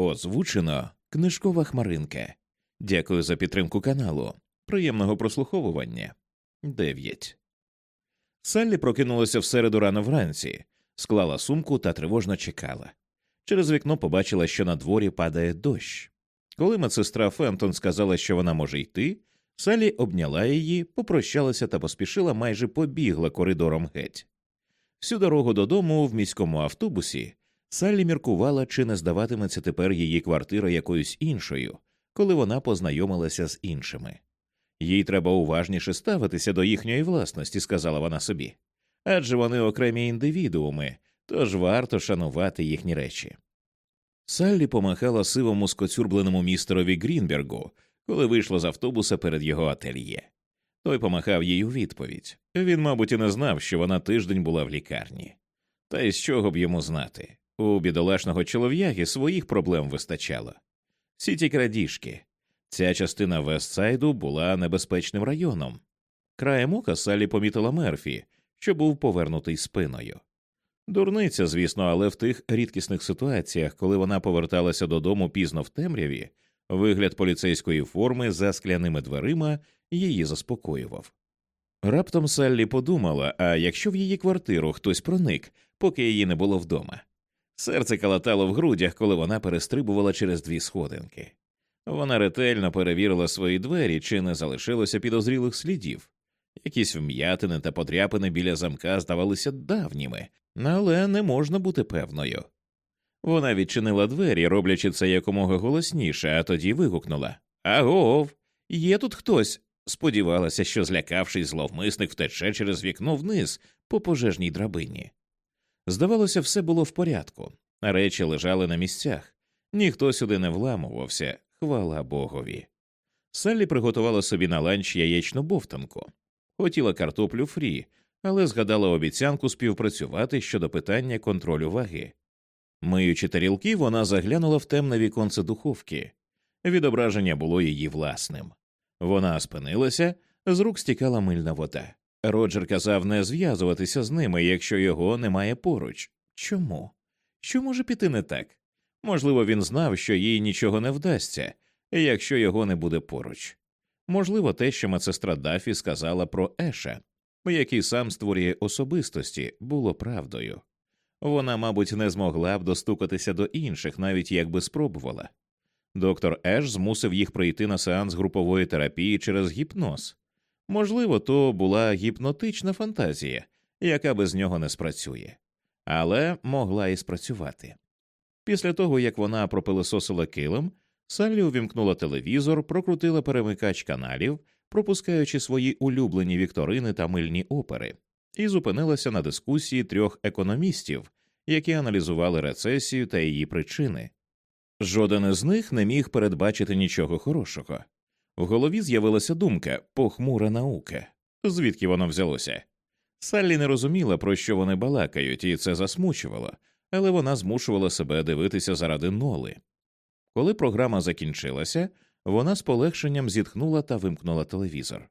Озвучено книжкова хмаринка. Дякую за підтримку каналу. Приємного прослуховування. 9. Саллі прокинулася в середу рано вранці, склала сумку та тривожно чекала. Через вікно побачила, що на дворі падає дощ. Коли медсестра Фентон сказала, що вона може йти, Салі обняла її, попрощалася та поспішила майже побігла коридором геть. Всю дорогу додому в міському автобусі Саллі міркувала, чи не здаватиметься тепер її квартира якоюсь іншою, коли вона познайомилася з іншими. Їй треба уважніше ставитися до їхньої власності, сказала вона собі, адже вони окремі індивідууми, тож варто шанувати їхні речі. Саллі помахала сивому скоцюрбленому містерові Грінбергу, коли вийшла з автобуса перед його ательє. Той помахав їй у відповідь. Він, мабуть, і не знав, що вона тиждень була в лікарні. Та й з чого б йому знати? У бідолашного чолов'яги своїх проблем вистачало. Всі ті крадіжки. Ця частина Вестсайду була небезпечним районом. Краєм ока Салі помітила Мерфі, що був повернутий спиною. Дурниця, звісно, але в тих рідкісних ситуаціях, коли вона поверталася додому пізно в темряві, вигляд поліцейської форми за скляними дверима її заспокоював. Раптом Саллі подумала а якщо в її квартиру хтось проник, поки її не було вдома. Серце калатало в грудях, коли вона перестрибувала через дві сходинки. Вона ретельно перевірила свої двері, чи не залишилося підозрілих слідів. Якісь вм'ятини та подряпини біля замка здавалися давніми, але не можна бути певною. Вона відчинила двері, роблячи це якомога голосніше, а тоді вигукнула Агов, є тут хтось. Сподівалася, що, злякавшись, зловмисник втече через вікно вниз по пожежній драбині. Здавалося, все було в порядку, речі лежали на місцях, ніхто сюди не вламувався, хвала Богові. Саллі приготувала собі на ланч яєчну бовтанку, хотіла картоплю фрі, але згадала обіцянку співпрацювати щодо питання контролю ваги. Миючи тарілки, вона заглянула в темне віконце духовки. Відображення було її власним. Вона спинилася, з рук стікала мильна вода. Роджер казав не зв'язуватися з ними, якщо його немає поруч. Чому? Що може піти не так? Можливо, він знав, що їй нічого не вдасться, якщо його не буде поруч. Можливо, те, що медсестра Дафі сказала про Еша, який сам створює особистості, було правдою. Вона, мабуть, не змогла б достукатися до інших, навіть якби спробувала. Доктор Еш змусив їх прийти на сеанс групової терапії через гіпноз. Можливо, то була гіпнотична фантазія, яка без нього не спрацює, але могла і спрацювати. Після того, як вона пропилисосила килим, Саллі увімкнула телевізор, прокрутила перемикач каналів, пропускаючи свої улюблені вікторини та мильні опери, і зупинилася на дискусії трьох економістів, які аналізували рецесію та її причини. Жоден із них не міг передбачити нічого хорошого. В голові з'явилася думка похмура наука. Звідки воно взялося? Саллі не розуміла, про що вони балакають, і це засмучувало, але вона змушувала себе дивитися заради ноли. Коли програма закінчилася, вона з полегшенням зітхнула та вимкнула телевізор.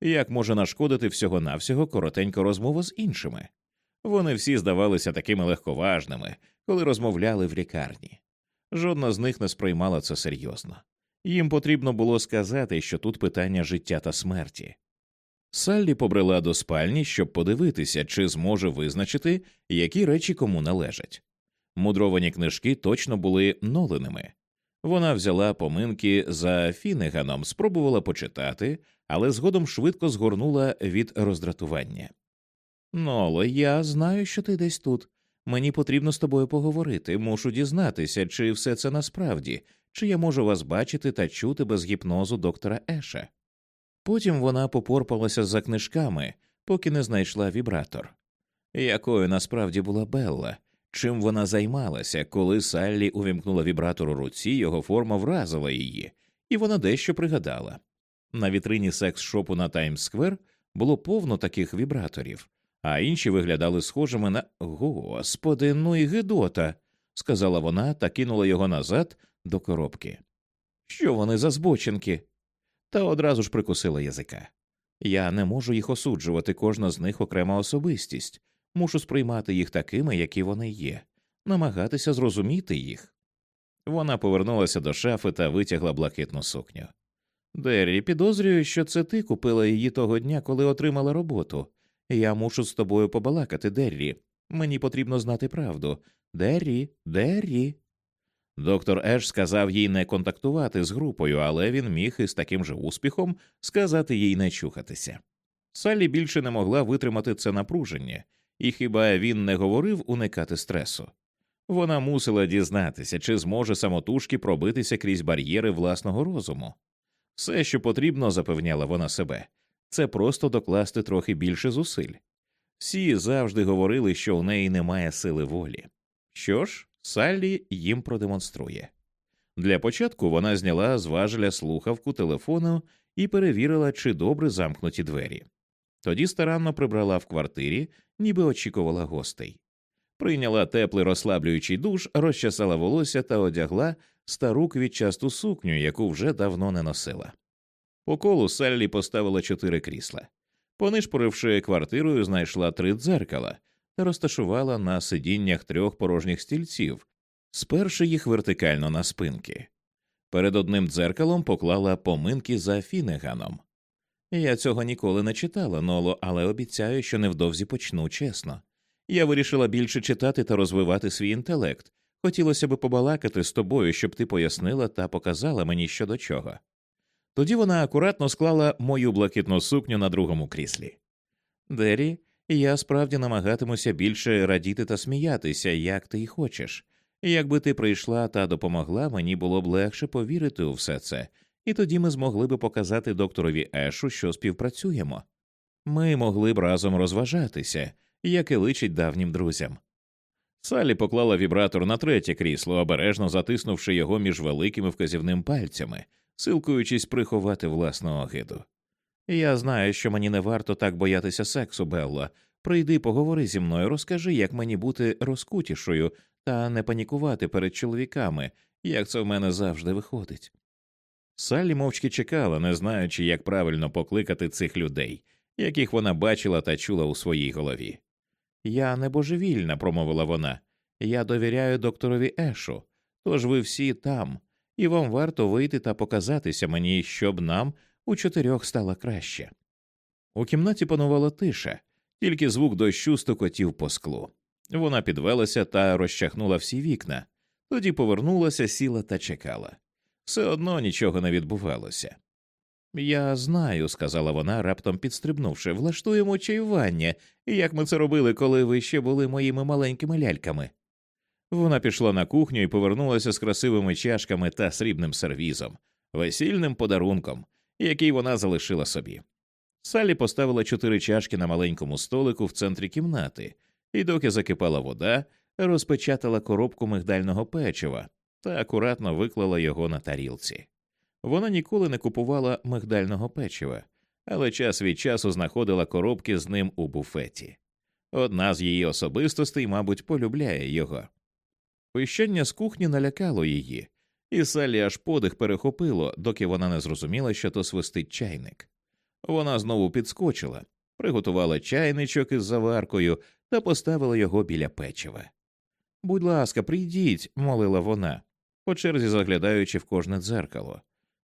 Як може нашкодити всього навсього коротенька розмова з іншими? Вони всі здавалися такими легковажними, коли розмовляли в лікарні. Жодна з них не сприймала це серйозно. Їм потрібно було сказати, що тут питання життя та смерті. Саллі побрела до спальні, щоб подивитися, чи зможе визначити, які речі кому належать. Мудровані книжки точно були ноленими. Вона взяла поминки за Фінеганом, спробувала почитати, але згодом швидко згорнула від роздратування. Ноло, я знаю, що ти десь тут. Мені потрібно з тобою поговорити, мушу дізнатися, чи все це насправді, чи я можу вас бачити та чути без гіпнозу доктора Еша. Потім вона попорпалася за книжками, поки не знайшла вібратор. Якою насправді була Белла, чим вона займалася, коли Саллі увімкнула вібратор у руці, його форма вразила її, і вона дещо пригадала. На вітрині секс-шопу на Таймс-сквер було повно таких вібраторів, а інші виглядали схожими на Господи, ну і гидота, сказала вона та кинула його назад до коробки. Що вони за збочинки? Та одразу ж прикусила язика. Я не можу їх осуджувати, кожна з них окрема особистість, мушу сприймати їх такими, які вони є, намагатися зрозуміти їх. Вона повернулася до шафи та витягла блакитну сукню. Деррі, підозрюю, що це ти купила її того дня, коли отримала роботу. Я мушу з тобою побалакати, Деррі. Мені потрібно знати правду. Деррі, Деррі. Доктор Еш сказав їй не контактувати з групою, але він міг із таким же успіхом сказати їй не чухатися. Саллі більше не могла витримати це напруження, і хіба він не говорив уникати стресу? Вона мусила дізнатися, чи зможе самотужки пробитися крізь бар'єри власного розуму. Все, що потрібно, запевняла вона себе, це просто докласти трохи більше зусиль. Всі завжди говорили, що у неї немає сили волі. Що ж, Саллі їм продемонструє. Для початку вона зняла з важеля слухавку телефону і перевірила, чи добре замкнуті двері. Тоді старанно прибрала в квартирі, ніби очікувала гостей. Прийняла теплий розслаблюючий душ, розчесала волосся та одягла стару квітчасту сукню, яку вже давно не носила. По колу Саллі поставила чотири крісла. Понишпоривши квартирою, знайшла три дзеркала та розташувала на сидіннях трьох порожніх стільців, сперши їх вертикально на спинки. Перед одним дзеркалом поклала поминки за Фінеганом. Я цього ніколи не читала, Ноло, але обіцяю, що невдовзі почну чесно. Я вирішила більше читати та розвивати свій інтелект. Хотілося би побалакати з тобою, щоб ти пояснила та показала мені що до чого. Тоді вона акуратно склала мою блакитну сукню на другому кріслі. Дері, я справді намагатимуся більше радіти та сміятися, як ти й хочеш. Якби ти прийшла та допомогла, мені було б легше повірити у все це, і тоді ми змогли б показати докторові Ешу, що співпрацюємо. Ми могли б разом розважатися, як і личить давнім друзям. Салі поклала вібратор на третє крісло, обережно затиснувши його між великими вказівним пальцями, силкуючись приховати власну огиду. Я знаю, що мені не варто так боятися сексу, Белла. Прийди, поговори зі мною, розкажи, як мені бути розкутішою та не панікувати перед чоловіками, як це в мене завжди виходить. Саллі мовчки чекала, не знаючи, як правильно покликати цих людей, яких вона бачила та чула у своїй голові. Я не божевільна, промовила вона. Я довіряю докторові Ешу, тож ви всі там, і вам варто вийти та показатися мені, щоб нам у чотирьох стало краще. У кімнаті панувала тиша, тільки звук дощу стукотів по склу. Вона підвелася та розчахнула всі вікна, тоді повернулася, сіла та чекала. Все одно нічого не відбувалося. Я знаю, сказала вона, раптом підстрибнувши, влаштуємо чаювання, як ми це робили, коли ви ще були моїми маленькими ляльками. Вона пішла на кухню і повернулася з красивими чашками та срібним сервізом, весільним подарунком, який вона залишила собі. Салі поставила чотири чашки на маленькому столику в центрі кімнати, і, доки закипала вода, розпечатала коробку мигдального печива та акуратно виклала його на тарілці. Вона ніколи не купувала мигдального печива, але час від часу знаходила коробки з ним у буфеті. Одна з її особистостей, мабуть, полюбляє його. Пищання з кухні налякало її, і Саллі аж подих перехопило, доки вона не зрозуміла, що то свистить чайник. Вона знову підскочила, приготувала чайничок із заваркою та поставила його біля печива. Будь ласка, прийдіть, молила вона, по черзі заглядаючи в кожне дзеркало.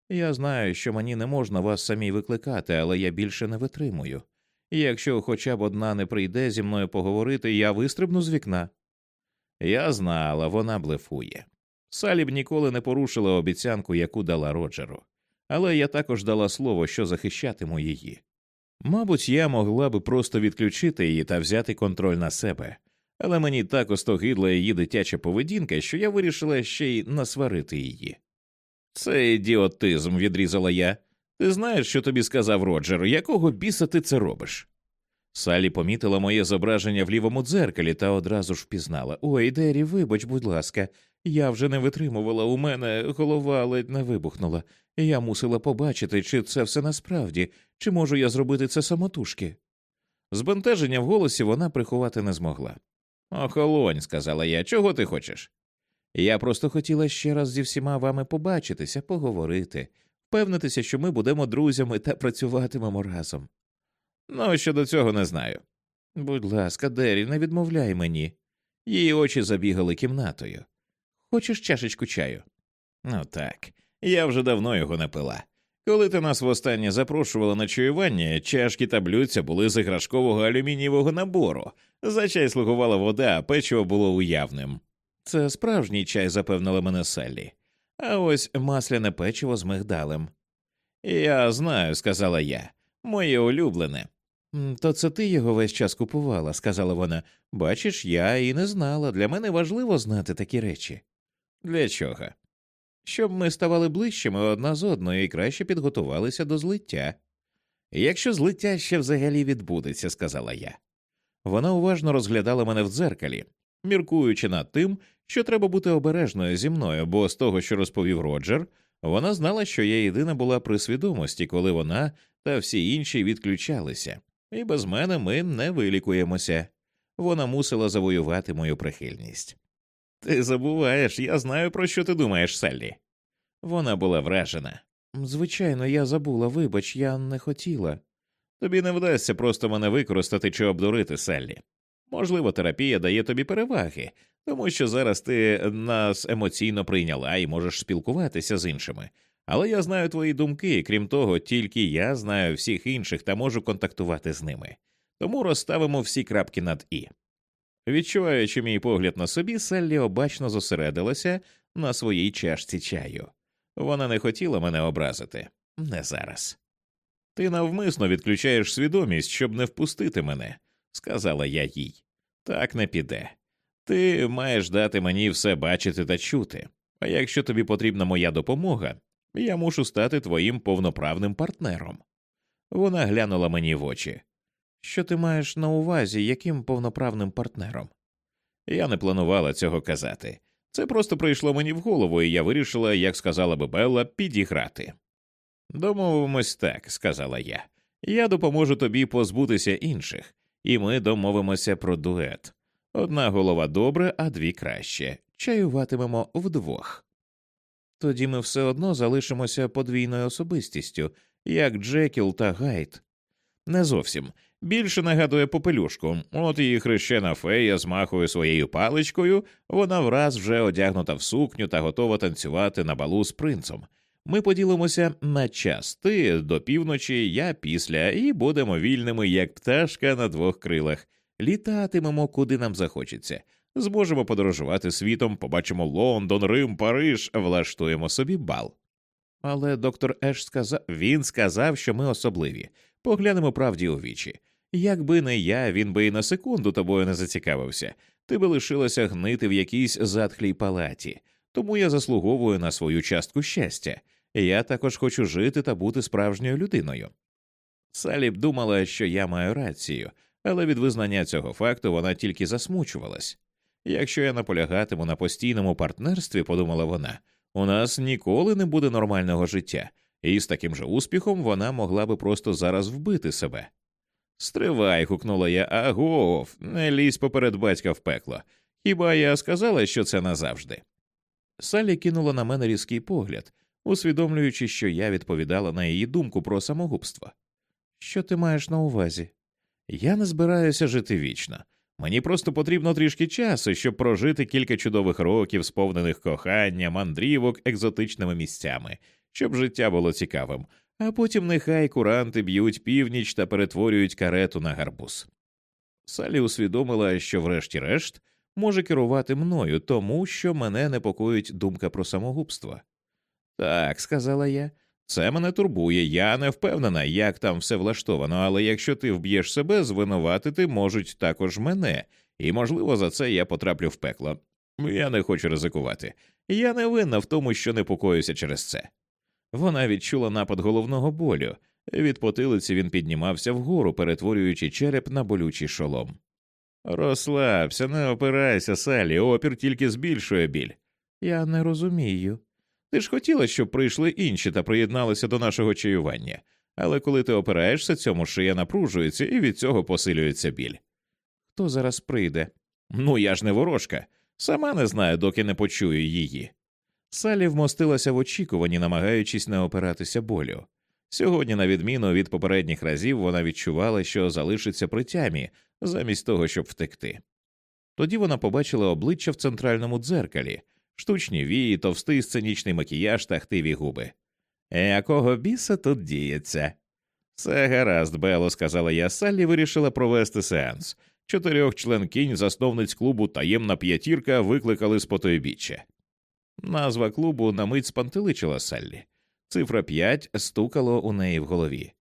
Я знаю, що мені не можна вас самі викликати, але я більше не витримую. Якщо хоча б одна не прийде зі мною поговорити, я вистрибну з вікна. Я знала, вона блефує. Салі б ніколи не порушила обіцянку, яку дала Роджеру, але я також дала слово, що захищатиму її. Мабуть, я могла би просто відключити її та взяти контроль на себе, але мені так остогидла її дитяча поведінка, що я вирішила ще й насварити її. Це ідіотизм, відрізала я. Ти знаєш, що тобі сказав Роджер, якого біса ти це робиш? Салі помітила моє зображення в лівому дзеркалі та одразу ж впізнала Ой, Дері, вибач, будь ласка, я вже не витримувала, у мене голова ледь не вибухнула, я мусила побачити, чи це все насправді, чи можу я зробити це самотужки. Збентеження в голосі вона приховати не змогла. Охолонь, сказала я, чого ти хочеш? Я просто хотіла ще раз зі всіма вами побачитися, поговорити, впевнитися, що ми будемо друзями та працюватимемо разом. Ну, щодо цього не знаю. Будь ласка, Дері, не відмовляй мені. Її очі забігали кімнатою. Хочеш чашечку чаю? Ну так, я вже давно його не пила. Коли ти нас востаннє запрошувала на чаювання, чашки та блюдця були з іграшкового алюмінієвого набору. За чай слугувала вода, а печиво було уявним. Це справжній чай, запевнила мене Саллі. А ось масляне печиво з мигдалем. Я знаю, сказала я, моє улюблене. То це ти його весь час купувала, сказала вона. Бачиш, я і не знала. Для мене важливо знати такі речі. Для чого? Щоб ми ставали ближчими одна з одною і краще підготувалися до злиття. Якщо злиття ще взагалі відбудеться, сказала я. Вона уважно розглядала мене в дзеркалі, міркуючи над тим, що треба бути обережною зі мною, бо з того, що розповів Роджер, вона знала, що я єдина була при свідомості, коли вона та всі інші відключалися, і без мене ми не вилікуємося. Вона мусила завоювати мою прихильність. Ти забуваєш, я знаю, про що ти думаєш, Саллі. Вона була вражена. Звичайно, я забула, вибач, я не хотіла. Тобі не вдасться просто мене використати чи обдурити, Саллі. Можливо, терапія дає тобі переваги, тому що зараз ти нас емоційно прийняла і можеш спілкуватися з іншими. Але я знаю твої думки, крім того, тільки я знаю всіх інших та можу контактувати з ними. Тому розставимо всі крапки над і. Відчуваючи мій погляд на собі, Саллі обачно зосередилася на своїй чашці чаю. Вона не хотіла мене образити не зараз. Ти навмисно відключаєш свідомість, щоб не впустити мене, сказала я їй. Так не піде. Ти маєш дати мені все бачити та чути. А якщо тобі потрібна моя допомога, я мушу стати твоїм повноправним партнером. Вона глянула мені в очі. Що ти маєш на увазі, яким повноправним партнером? Я не планувала цього казати. Це просто прийшло мені в голову, і я вирішила, як сказала би Белла, підіграти. Домовимось так, сказала я. Я допоможу тобі позбутися інших, і ми домовимося про дует. Одна голова добре, а дві краще. Чаюватимемо вдвох. Тоді ми все одно залишимося подвійною особистістю, як Джекіл та Гайд. Не зовсім. Більше нагадує попелюшку, от її хрещена фея змахує своєю паличкою, вона враз вже одягнута в сукню та готова танцювати на балу з принцем. Ми поділимося на час ти до півночі, я після, і будемо вільними, як пташка на двох крилах. Літатимемо, куди нам захочеться. Зможемо подорожувати світом, побачимо Лондон, Рим, Париж, влаштуємо собі бал. Але доктор Еш сказав він сказав, що ми особливі. Поглянемо правді у вічі. Якби не я, він би і на секунду тобою не зацікавився, ти би лишилася гнити в якійсь затхлій палаті, тому я заслуговую на свою частку щастя. Я також хочу жити та бути справжньою людиною. Салі б думала, що я маю рацію, але від визнання цього факту вона тільки засмучувалась. Якщо я наполягатиму на постійному партнерстві, подумала вона, у нас ніколи не буде нормального життя, і з таким же успіхом вона могла би просто зараз вбити себе. Стривай, гукнула я, агов, не лізь поперед батька в пекло. Хіба я сказала, що це назавжди? Салі кинула на мене різкий погляд, усвідомлюючи, що я відповідала на її думку про самогубство. Що ти маєш на увазі? Я не збираюся жити вічно. Мені просто потрібно трішки часу, щоб прожити кілька чудових років, сповнених кохання, мандрівок, екзотичними місцями, щоб життя було цікавим, а потім нехай куранти б'ють північ та перетворюють карету на гарбуз. Салі усвідомила, що, врешті-решт, може керувати мною, тому що мене непокоїть думка про самогубство. Так, сказала я, це мене турбує, я не впевнена, як там все влаштовано, але якщо ти вб'єш себе, звинуватити можуть також мене, і, можливо, за це я потраплю в пекло. Я не хочу ризикувати. Я не винна в тому, що непокоюся через це. Вона відчула напад головного болю. Від потилиці він піднімався вгору, перетворюючи череп на болючий шолом. Розслабся, не опирайся, Салі, опір тільки збільшує біль. Я не розумію. Ти ж хотіла, щоб прийшли інші та приєдналися до нашого чаювання, але коли ти опираєшся цьому, шия напружується і від цього посилюється біль. Хто зараз прийде? Ну я ж не ворожка, сама не знаю, доки не почую її. Салі вмостилася в очікуванні, намагаючись не опиратися болю. Сьогодні, на відміну від попередніх разів, вона відчувала, що залишиться при тямі, замість того, щоб втекти. Тоді вона побачила обличчя в центральному дзеркалі, штучні вії, товстий сценічний макіяж та хтиві губи. Якого біса тут діється? Все гаразд, Бело, сказала я, Саллі вирішила провести сеанс. Чотирьох членкінь засновниць клубу таємна п'ятірка викликали з потойбіччя. Назва клубу на мить спантеличила Саллі. Цифра п'ять стукало у неї в голові.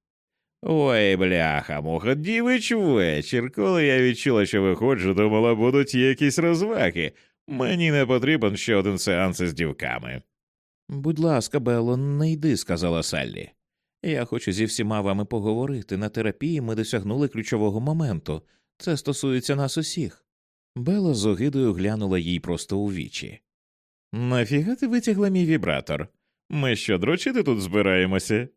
Ой, бляха, муха, дівич вечір. Коли я відчула, що виходжу, думала, будуть якісь розваги. Мені не потрібен ще один сеанс із дівками. Будь ласка, Белло, не йди, сказала Саллі. Я хочу зі всіма вами поговорити. На терапії ми досягнули ключового моменту. Це стосується нас усіх. Белла з огидою глянула їй просто у вічі. Нафіга ти витягла мій вібратор? Ми що, дрочити тут збираємося?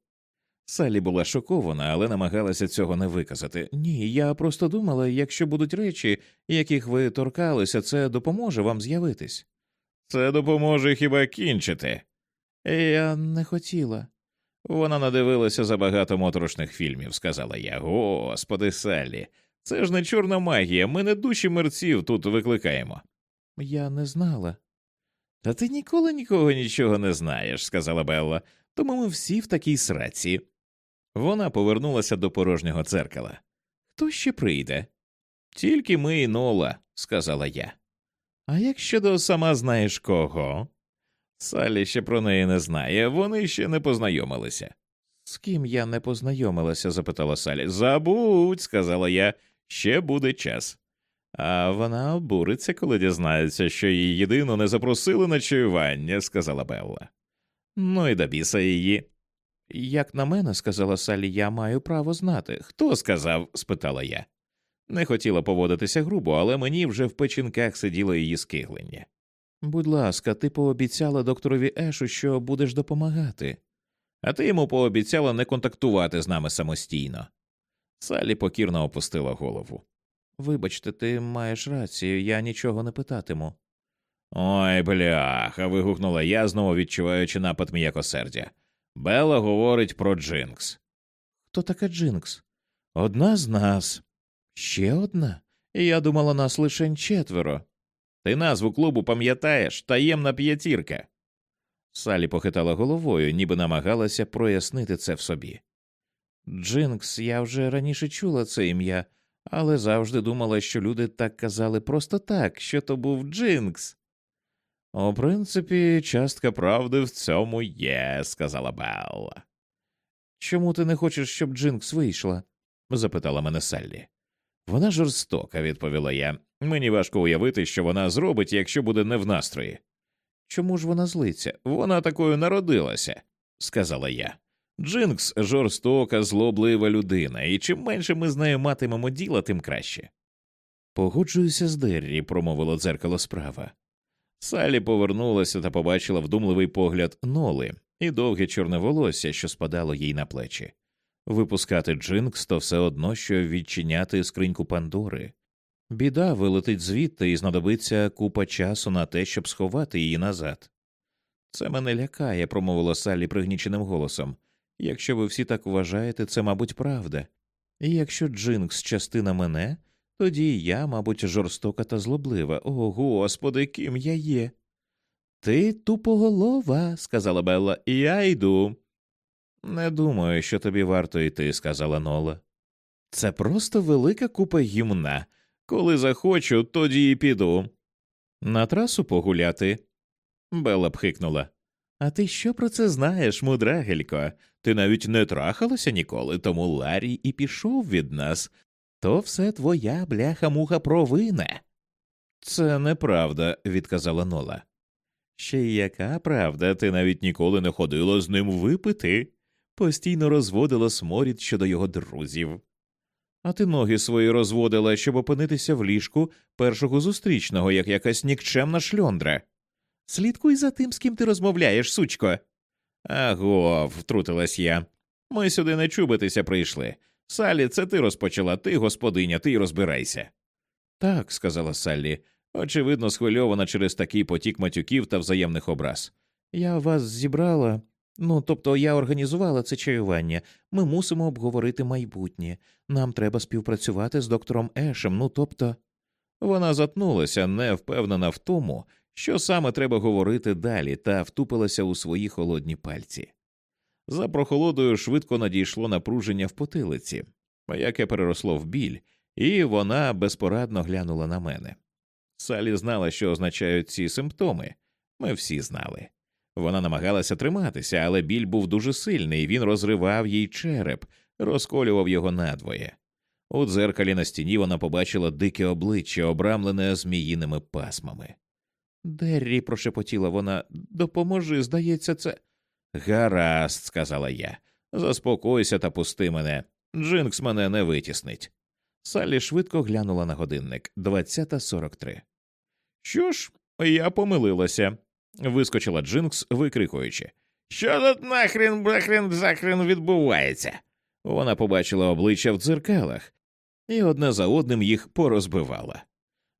Салі була шокована, але намагалася цього не виказати. Ні, я просто думала, якщо будуть речі, яких ви торкалися, це допоможе вам з'явитись. Це допоможе хіба кінчити. Я не хотіла. Вона надивилася забагато моторошних фільмів, сказала я. Господи, Саллі, це ж не чорна магія, ми не душі мерців тут викликаємо. Я не знала. Та ти ніколи нікого нічого не знаєш, сказала Белла, тому ми всі в такій сраці. Вона повернулася до порожнього дзеркала. Хто ще прийде? Тільки ми і Нола, сказала я. А як щодо сама знаєш кого? Салі ще про неї не знає, вони ще не познайомилися. З ким я не познайомилася? запитала Салі. Забудь, сказала я, ще буде час. А вона обуриться, коли дізнається, що її єдину не запросили на чаювання, сказала Белла. Ну і до біса її. Як на мене, сказала Салі, я маю право знати. Хто сказав? спитала я. Не хотіла поводитися грубо, але мені вже в печінках сиділо її скиглення. Будь ласка, ти пообіцяла докторові Ешу, що будеш допомагати, а ти йому пообіцяла не контактувати з нами самостійно. Салі покірно опустила голову. Вибачте, ти маєш рацію, я нічого не питатиму. Ой, бляха. вигукнула я, знову відчуваючи напад м'якосердя. Бела говорить про Джинкс. Хто така Джинкс? Одна з нас. Ще одна? Я думала, нас лише четверо. Ти назву клубу пам'ятаєш таємна п'ятірка. Салі похитала головою, ніби намагалася прояснити це в собі. Джинкс, я вже раніше чула це ім'я, але завжди думала, що люди так казали просто так, що то був Джинкс. У принципі, частка правди в цьому є, сказала Белла. Чому ти не хочеш, щоб Джинкс вийшла? запитала мене Саллі. Вона жорстока, відповіла я. Мені важко уявити, що вона зробить, якщо буде не в настрої. Чому ж вона злиться? Вона такою народилася, сказала я. Джинкс жорстока, злоблива людина, і чим менше ми з нею матимемо діла, тим краще. Погоджуюся з Деррі, промовило дзеркало справа. Салі повернулася та побачила вдумливий погляд Ноли і довге чорне волосся, що спадало їй на плечі. Випускати Джинкс то все одно, що відчиняти скриньку Пандори. Біда вилетить звідти і знадобиться купа часу на те, щоб сховати її назад. Це мене лякає, промовила Салі пригніченим голосом. Якщо ви всі так вважаєте, це, мабуть, правда. І якщо Джинкс частина мене, тоді я, мабуть, жорстока та злоблива. О, господи, ким я є. Ти тупоголова, сказала Белла, і я йду. Не думаю, що тобі варто йти, сказала Нола. Це просто велика купа гімна. Коли захочу, тоді і піду. На трасу погуляти. Белла пхикнула. А ти що про це знаєш, мудрагелько? Ти навіть не трахалася ніколи, тому Ларі і пішов від нас. То все твоя бляха муха провина. Це неправда, відказала Нола. Ще й яка правда, ти навіть ніколи не ходила з ним випити, постійно розводила сморід щодо його друзів. А ти ноги свої розводила, щоб опинитися в ліжку першого зустрічного, як якась нікчемна шльондра. Слідкуй за тим, з ким ти розмовляєш, сучко. Аго, втрутилась я. Ми сюди не чубитися прийшли. Салі, це ти розпочала, ти господиня, ти й розбирайся. Так, сказала Саллі, очевидно, схвильована через такий потік матюків та взаємних образ. Я вас зібрала. Ну, тобто я організувала це чаювання. Ми мусимо обговорити майбутнє. Нам треба співпрацювати з доктором Ешем, ну тобто. Вона затнулася, не впевнена в тому, що саме треба говорити далі, та втупилася у свої холодні пальці. За прохолодою швидко надійшло напруження в потилиці, яке переросло в біль, і вона безпорадно глянула на мене. Салі знала, що означають ці симптоми. Ми всі знали. Вона намагалася триматися, але біль був дуже сильний, він розривав їй череп, розколював його надвоє. У дзеркалі на стіні вона побачила дике обличчя, обрамлене зміїними пасмами. Деррі, прошепотіла вона, допоможи, здається, це. Гаразд, сказала я. Заспокойся та пусти мене. Джинкс мене не витіснить. Саллі швидко глянула на годинник 20.43. Що ж, я помилилася, вискочила Джинкс, викрикуючи. Що тут нахрін брахрін захрін відбувається? Вона побачила обличчя в дзеркалах і одне за одним їх порозбивала.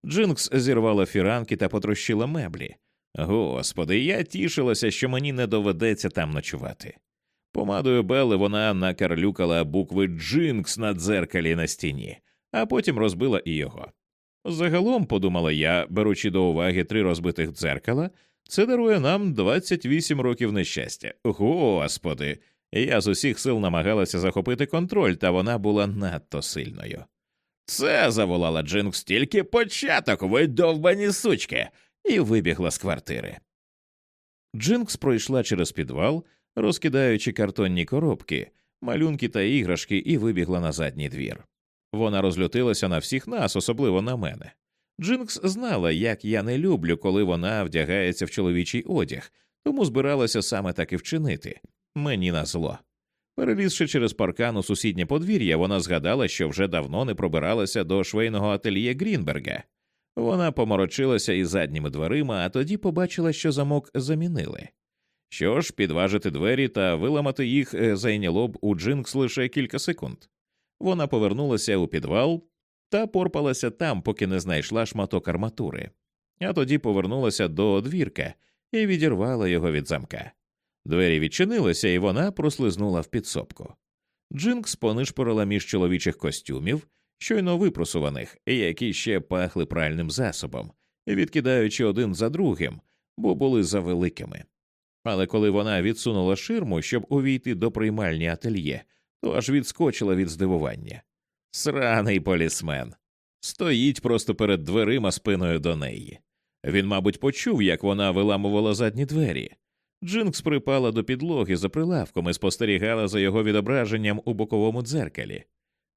Джинкс зірвала фіранки та потрощила меблі. Господи, я тішилася, що мені не доведеться там ночувати. Помадою Белли вона накарлюкала букви Джинкс на дзеркалі на стіні, а потім розбила і його. Загалом, подумала я, беручи до уваги три розбитих дзеркала, це дарує нам 28 років нещастя. Господи, я з усіх сил намагалася захопити контроль, та вона була надто сильною. Це заволала Джинкс тільки початок, ви довбані сучки, і вибігла з квартири. Джинкс пройшла через підвал, розкидаючи картонні коробки, малюнки та іграшки, і вибігла на задній двір. Вона розлютилася на всіх нас, особливо на мене. Джинкс знала, як я не люблю, коли вона вдягається в чоловічий одяг, тому збиралася саме так і вчинити мені на зло. Перелізши через паркан у сусіднє подвір'я, вона згадала, що вже давно не пробиралася до швейного ательє Грінберга. Вона поморочилася із задніми дверима, а тоді побачила, що замок замінили. Що ж, підважити двері та виламати їх е, зайняло б у Джинкс лише кілька секунд. Вона повернулася у підвал та порпалася там, поки не знайшла шматок арматури, а тоді повернулася до двірка і відірвала його від замка. Двері відчинилися, і вона прослизнула в підсобку. Джинкс понишпорила між чоловічих костюмів, щойно випросуваних, які ще пахли пральним засобом, відкидаючи один за другим, бо були завеликими. Але коли вона відсунула ширму, щоб увійти до приймальні ательє, то аж відскочила від здивування. Сраний полісмен. Стоїть просто перед дверима спиною до неї. Він, мабуть, почув, як вона виламувала задні двері. Джинкс припала до підлоги за прилавком і спостерігала за його відображенням у боковому дзеркалі.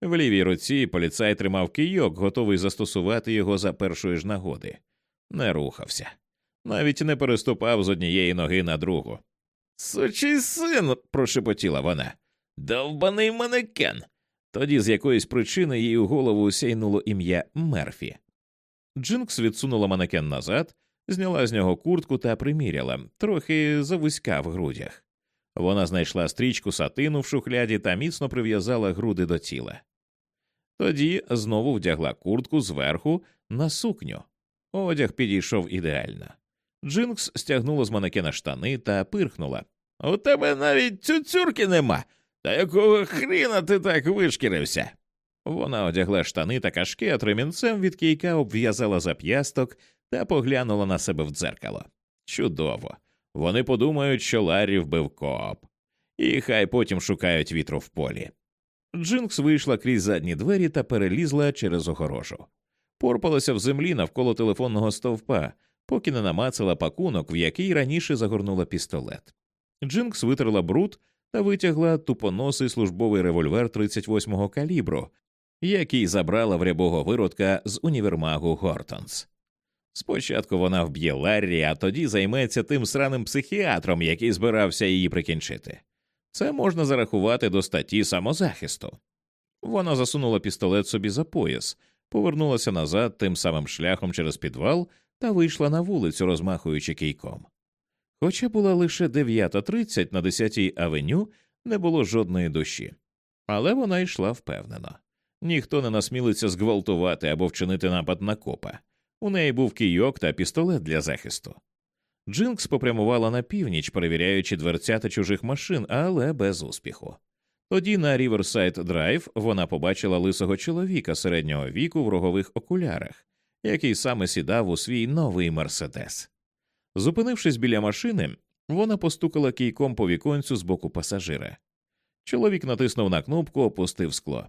В лівій руці поліцай тримав кийок, готовий застосувати його за першої ж нагоди. Не рухався, навіть не переступав з однієї ноги на другу. Сучий син. прошепотіла вона. Довбаний манекен. Тоді з якоїсь причини їй у голову сяйнуло ім'я Мерфі. Джинкс відсунула манекен назад, зняла з нього куртку та приміряла, трохи завузька в грудях. Вона знайшла стрічку сатину в шухляді та міцно прив'язала груди до тіла. Тоді знову вдягла куртку зверху на сукню. Одяг підійшов ідеально. Джинкс стягнула з манекена штани та пирхнула. У тебе навіть цюцюрки нема. Та якого хріна ти так вишкірився? Вона одягла штани та кашки, а тремінцем від кійка обв'язала зап'ясток та поглянула на себе в дзеркало. Чудово. Вони подумають, що Ларрі вбив коп, і хай потім шукають вітру в полі. Джинкс вийшла крізь задні двері та перелізла через огорожу, порпалася в землі навколо телефонного стовпа, поки не намацала пакунок, в який раніше загорнула пістолет. Джинкс витерла бруд та витягла тупоносий службовий револьвер 38-го калібру, який забрала в рябого виродка з універмагу Гортонс. Спочатку вона вб'є Ларрі, а тоді займеться тим сраним психіатром, який збирався її прикінчити. Це можна зарахувати до статті самозахисту. Вона засунула пістолет собі за пояс, повернулася назад тим самим шляхом через підвал та вийшла на вулицю, розмахуючи кійком. Хоча була лише 9.30 на 10-й авеню, не було жодної душі, але вона йшла впевнено. Ніхто не насмілиться зґвалтувати або вчинити напад на копа. У неї був кійок та пістолет для захисту. Джинкс попрямувала на північ, перевіряючи дверцята чужих машин, але без успіху. Тоді на Ріверсайд Драйв вона побачила лисого чоловіка середнього віку в рогових окулярах, який саме сідав у свій новий мерседес. Зупинившись біля машини, вона постукала кійком по віконцю з боку пасажира. Чоловік натиснув на кнопку, опустив скло.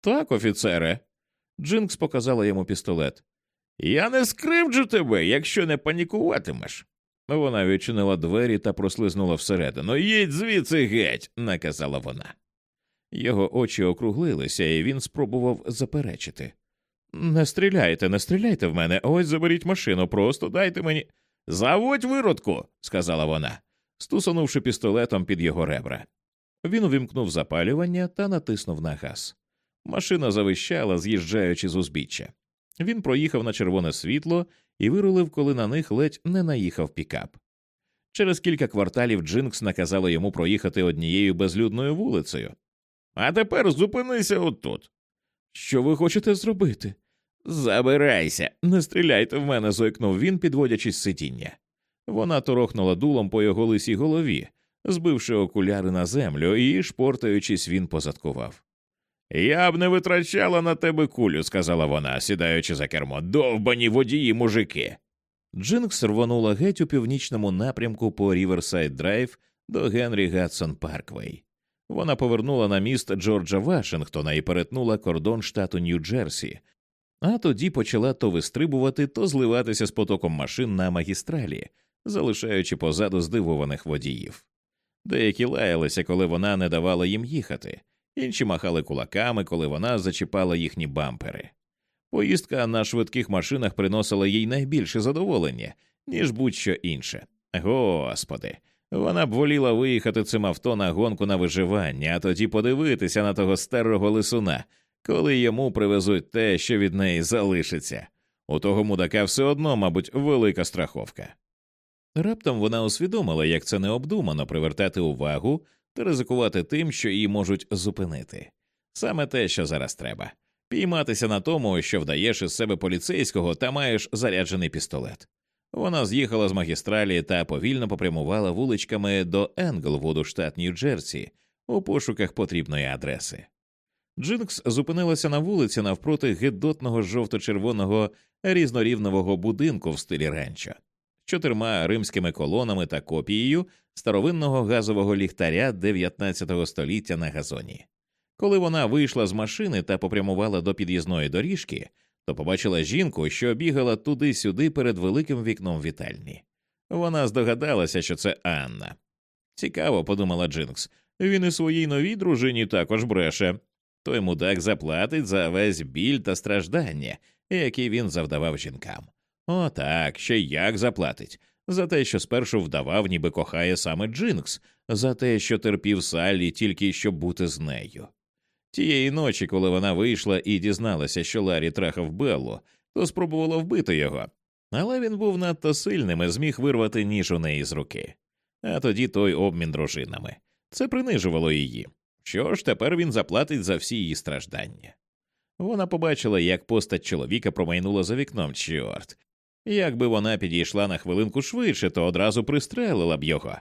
Так, офіцере. Джинкс показала йому пістолет. Я не скривджу тебе, якщо не панікуватимеш. Вона відчинила двері та прослизнула всередину. Їдь звідси геть, наказала вона. Його очі округлилися, і він спробував заперечити. Не стріляйте, не стріляйте в мене, ось заберіть машину, просто дайте мені. Заводь виродку, сказала вона, стусанувши пістолетом під його ребра. Він увімкнув запалювання та натиснув на газ. Машина завищала, з'їжджаючи з узбіччя. Він проїхав на червоне світло і вирулив, коли на них ледь не наїхав пікап. Через кілька кварталів Джинкс наказала йому проїхати однією безлюдною вулицею. А тепер зупинися отут. Що ви хочете зробити? Забирайся, не стріляйте в мене, зойкнув він, підводячись з сидіння. Вона торохнула дулом по його лисій голові, збивши окуляри на землю, і, шпортаючись, він позадкував. Я б не витрачала на тебе кулю, сказала вона, сідаючи за кермо. Довбані водії, мужики. Джинкс рванула геть у північному напрямку по Ріверсайд Драйв до Генрі Гадсон Парквей. Вона повернула на міст Джорджа Вашингтона і перетнула кордон штату Нью-Джерсі, а тоді почала то вистрибувати, то зливатися з потоком машин на магістралі, залишаючи позаду здивованих водіїв. Деякі лаялися, коли вона не давала їм їхати, інші махали кулаками, коли вона зачіпала їхні бампери. Поїздка на швидких машинах приносила їй найбільше задоволення, ніж будь-що інше. Господи, вона б воліла виїхати цим авто на гонку на виживання, а тоді подивитися на того старого лисуна, коли йому привезуть те, що від неї залишиться. У того мудака все одно, мабуть, велика страховка. Раптом вона усвідомила, як це необдумано привертати увагу та ризикувати тим, що її можуть зупинити. Саме те, що зараз треба пійматися на тому, що вдаєш із себе поліцейського та маєш заряджений пістолет. Вона з'їхала з магістралі та повільно попрямувала вуличками до Енглвуду, штат Нью-Джерсі, у пошуках потрібної адреси. Джинкс зупинилася на вулиці навпроти гидотного жовто-червоного різнорівнового будинку в стилі ранчо, чотирма римськими колонами та копією старовинного газового ліхтаря 19 століття на газоні. Коли вона вийшла з машини та попрямувала до під'їзної доріжки, то побачила жінку, що бігала туди-сюди перед великим вікном вітальні. Вона здогадалася, що це Анна. Цікаво, подумала Джинкс. Він і своїй новій дружині також бреше. Той мудак заплатить за весь біль та страждання, які він завдавав жінкам. О, так, ще як заплатить. За те, що спершу вдавав, ніби кохає саме Джинкс, за те, що терпів Саллі тільки щоб бути з нею. Тієї ночі, коли вона вийшла і дізналася, що Ларі трахав Беллу, то спробувала вбити його, але він був надто сильним і зміг вирвати ніж у неї з руки. А тоді той обмін дружинами. Це принижувало її. Що ж, тепер він заплатить за всі її страждання. Вона побачила, як постать чоловіка промайнула за вікном, чорт. Якби вона підійшла на хвилинку швидше, то одразу пристрелила б його.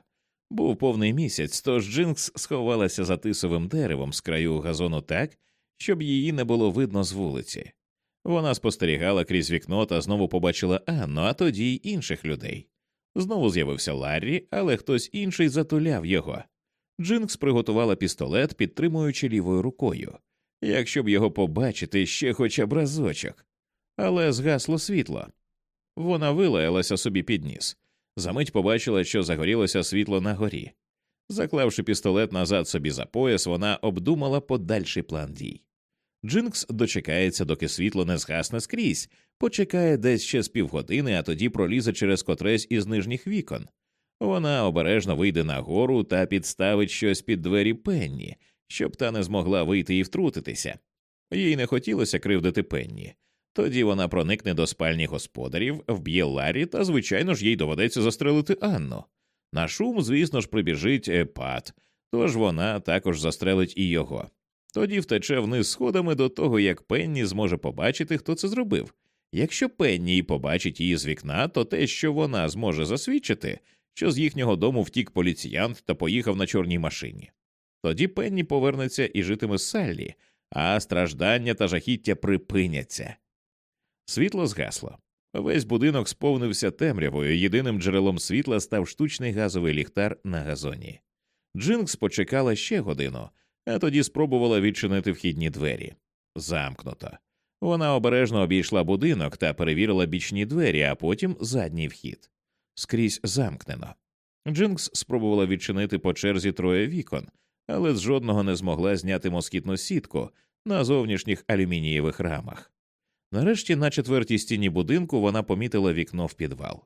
Був повний місяць, тож Джинкс сховалася за тисовим деревом з краю газону так, щоб її не було видно з вулиці. Вона спостерігала крізь вікно та знову побачила Анну, а тоді й інших людей. Знову з'явився Ларрі, але хтось інший затуляв його. Джинкс приготувала пістолет, підтримуючи лівою рукою, якщо б його побачити ще хоча б разочок. Але згасло світло. Вона вилаялася собі під ніс. Замить побачила, що загорілося світло на горі. Заклавши пістолет назад собі за пояс, вона обдумала подальший план дій. Джинкс дочекається, доки світло не згасне скрізь, почекає десь ще з півгодини, а тоді пролізе через котресь із нижніх вікон. Вона обережно вийде нагору та підставить щось під двері пенні, щоб та не змогла вийти і втрутитися. Їй не хотілося кривдити пенні. Тоді вона проникне до спальні господарів, вб'є Ларі, та, звичайно ж, їй доведеться застрелити Анну. На шум, звісно ж, прибіжить Епат, тож вона також застрелить і його. Тоді втече вниз сходами до того, як Пенні зможе побачити, хто це зробив. Якщо Пенні побачить її з вікна, то те, що вона зможе засвідчити, що з їхнього дому втік поліціянт та поїхав на чорній машині. Тоді Пенні повернеться і житиме з Саллі, а страждання та жахіття припиняться. Світло згасло. Весь будинок сповнився темрявою. Єдиним джерелом світла став штучний газовий ліхтар на газоні. Джинкс почекала ще годину, а тоді спробувала відчинити вхідні двері. Замкнуто. Вона обережно обійшла будинок та перевірила бічні двері, а потім задній вхід. Скрізь замкнено. Джинкс спробувала відчинити по черзі троє вікон, але з жодного не змогла зняти москітну сітку на зовнішніх алюмінієвих рамах. Нарешті, на четвертій стіні будинку, вона помітила вікно в підвал.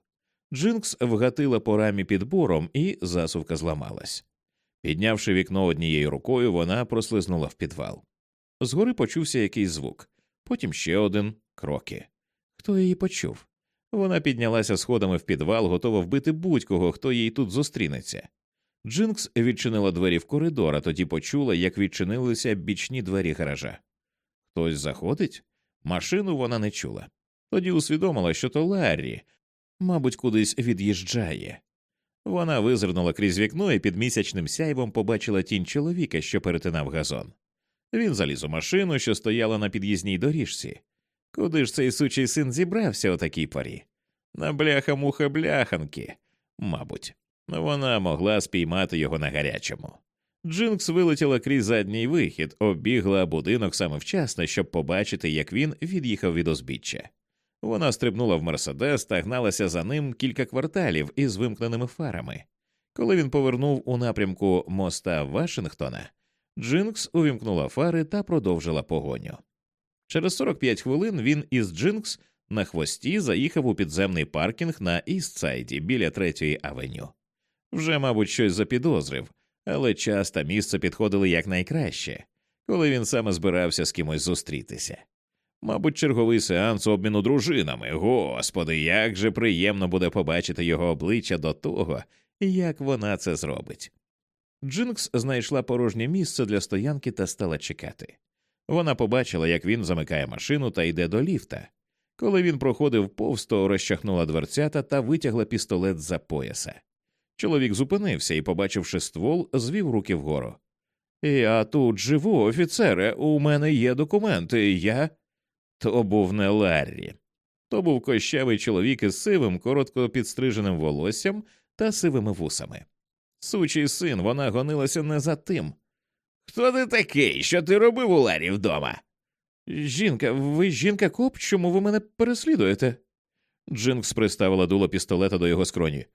Джинкс вгатила по рамі підбором, і засувка зламалась. Піднявши вікно однією рукою, вона прослизнула в підвал. Згори почувся якийсь звук, потім ще один кроки. Хто її почув? Вона піднялася сходами в підвал, готова вбити будь-кого, хто їй тут зустрінеться. Джинкс відчинила двері в коридор, а тоді почула, як відчинилися бічні двері гаража. Хтось заходить? Машину вона не чула. Тоді усвідомила, що то Ларрі, мабуть, кудись від'їжджає. Вона визирнула крізь вікно і під місячним сяйвом побачила тінь чоловіка, що перетинав газон. Він заліз у машину, що стояла на під'їзній доріжці. Куди ж цей сучий син зібрався о такій порі? На бляха муха бляханки, мабуть, вона могла спіймати його на гарячому. Джинкс вилетіла крізь задній вихід, оббігла будинок саме вчасно, щоб побачити, як він від'їхав від озбіччя. Вона стрибнула в Мерседес та гналася за ним кілька кварталів із вимкненими фарами. Коли він повернув у напрямку моста Вашингтона, Джинкс увімкнула фари та продовжила погоню. Через 45 хвилин він із Джинкс на хвості заїхав у підземний паркінг на Істсайді біля третьої авеню. Вже, мабуть, щось запідозрив, але час та місце підходили якнайкраще, коли він саме збирався з кимось зустрітися. Мабуть, черговий сеанс обміну дружинами. Господи, як же приємно буде побачити його обличчя до того, як вона це зробить. Джинкс знайшла порожнє місце для стоянки та стала чекати. Вона побачила, як він замикає машину та йде до ліфта. Коли він проходив повз, то розчахнула дверцята та витягла пістолет з за пояса. Чоловік зупинився і, побачивши ствол, звів руки вгору. Я тут живу, офіцере, у мене є документи. Я. То був не Ларрі. То був кощавий чоловік із сивим, коротко підстриженим волоссям та сивими вусами. Сучий син, вона гонилася не за тим. Хто ти такий? Що ти робив у Ларі вдома? Жінка, ви жінка коп, чому ви мене переслідуєте? Джинкс приставила дуло пістолета до його скроні.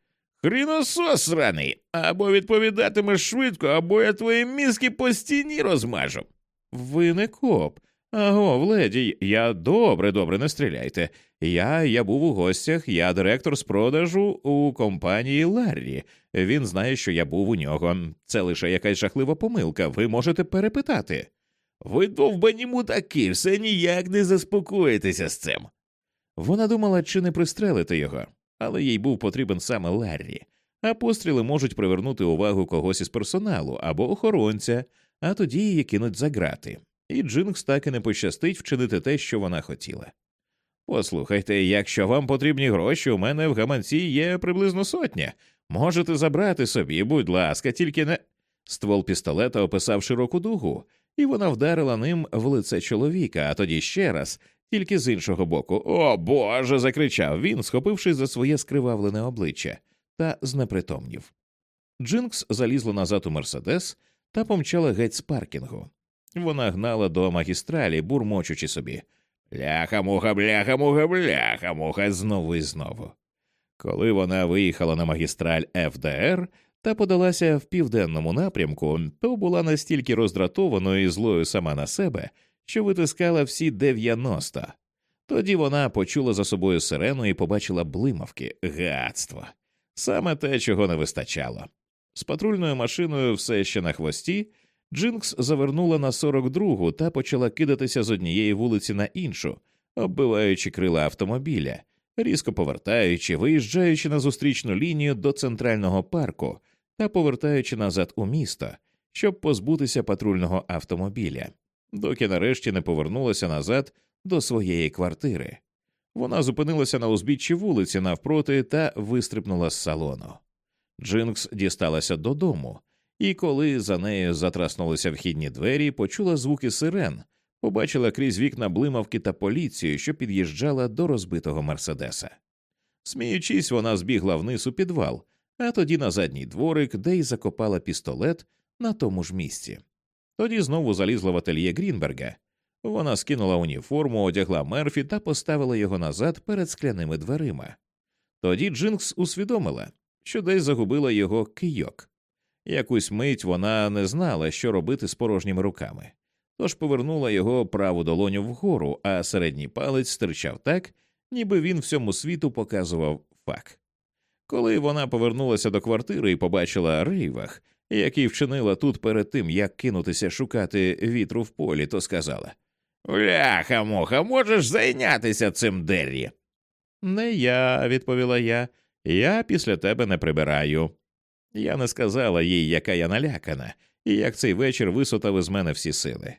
Хріносос сраний, або відповідатимеш швидко, або я твої мізки по стіні розмажу. Ви не коп. Аго, вледі, я добре, добре, не стріляйте. Я я був у гостях, я директор з продажу у компанії Ларрі. Він знає, що я був у нього. Це лише якась жахлива помилка. Ви можете перепитати. Ви довбані мутаки, все ніяк не заспокоїтеся з цим. Вона думала, чи не пристрелити його, але їй був потрібен саме Ларрі, а постріли можуть привернути увагу когось із персоналу або охоронця, а тоді її кинуть за грати і Джинкс так і не пощастить вчинити те, що вона хотіла. Послухайте, якщо вам потрібні гроші, у мене в гаманці є приблизно сотня. Можете забрати собі, будь ласка, тільки не. Ствол пістолета описав широку дугу, і вона вдарила ним в лице чоловіка, а тоді ще раз, тільки з іншого боку. О Боже. закричав він, схопившись за своє скривавлене обличчя, та знепритомнів. Джинкс залізла назад у Мерседес та помчала геть з паркінгу. Вона гнала до магістралі, бурмочучи собі Бляха муха, бляха муха, бляха муха знову і знову. Коли вона виїхала на магістраль ФДР та подалася в південному напрямку, то була настільки роздратованою і злою сама на себе, що витискала всі 90. Тоді вона почула за собою сирену і побачила блимавки, гадство, саме те, чого не вистачало. З патрульною машиною все ще на хвості. Джинкс завернула на 42-гу та почала кидатися з однієї вулиці на іншу, оббиваючи крила автомобіля, різко повертаючи, виїжджаючи на зустрічну лінію до центрального парку та повертаючи назад у місто, щоб позбутися патрульного автомобіля, доки нарешті не повернулася назад до своєї квартири. Вона зупинилася на узбіччі вулиці навпроти та вистрибнула з салону. Джинкс дісталася додому і коли за нею затраснулися вхідні двері, почула звуки сирен, побачила крізь вікна блимавки та поліцію, що під'їжджала до розбитого Мерседеса. Сміючись, вона збігла вниз у підвал, а тоді на задній дворик, де й закопала пістолет на тому ж місці. Тоді знову залізла в ательє Грінберга. Вона скинула уніформу, одягла мерфі та поставила його назад перед скляними дверима. Тоді Джинкс усвідомила, що десь загубила його кийок. Якусь мить вона не знала, що робити з порожніми руками, тож повернула його праву долоню вгору, а середній палець стирчав так, ніби він всьому світу показував фак. Коли вона повернулася до квартири і побачила рейвах, який вчинила тут перед тим, як кинутися шукати вітру в полі, то сказала Бляха, моха, можеш зайнятися цим Деррі. Не я, відповіла я, я після тебе не прибираю. Я не сказала їй, яка я налякана, і як цей вечір висотав із мене всі сили.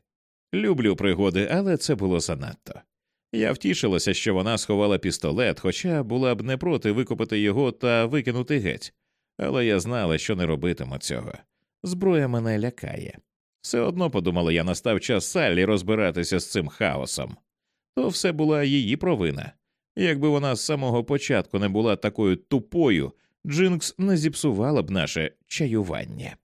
Люблю пригоди, але це було занадто. Я втішилася, що вона сховала пістолет, хоча була б не проти викопати його та викинути геть, але я знала, що не робитиму цього. Зброя мене лякає. Все одно подумала я, настав час Саллі розбиратися з цим хаосом. То все була її провина. Якби вона з самого початку не була такою тупою, Джинкс не зіпсувала б наше чаювання.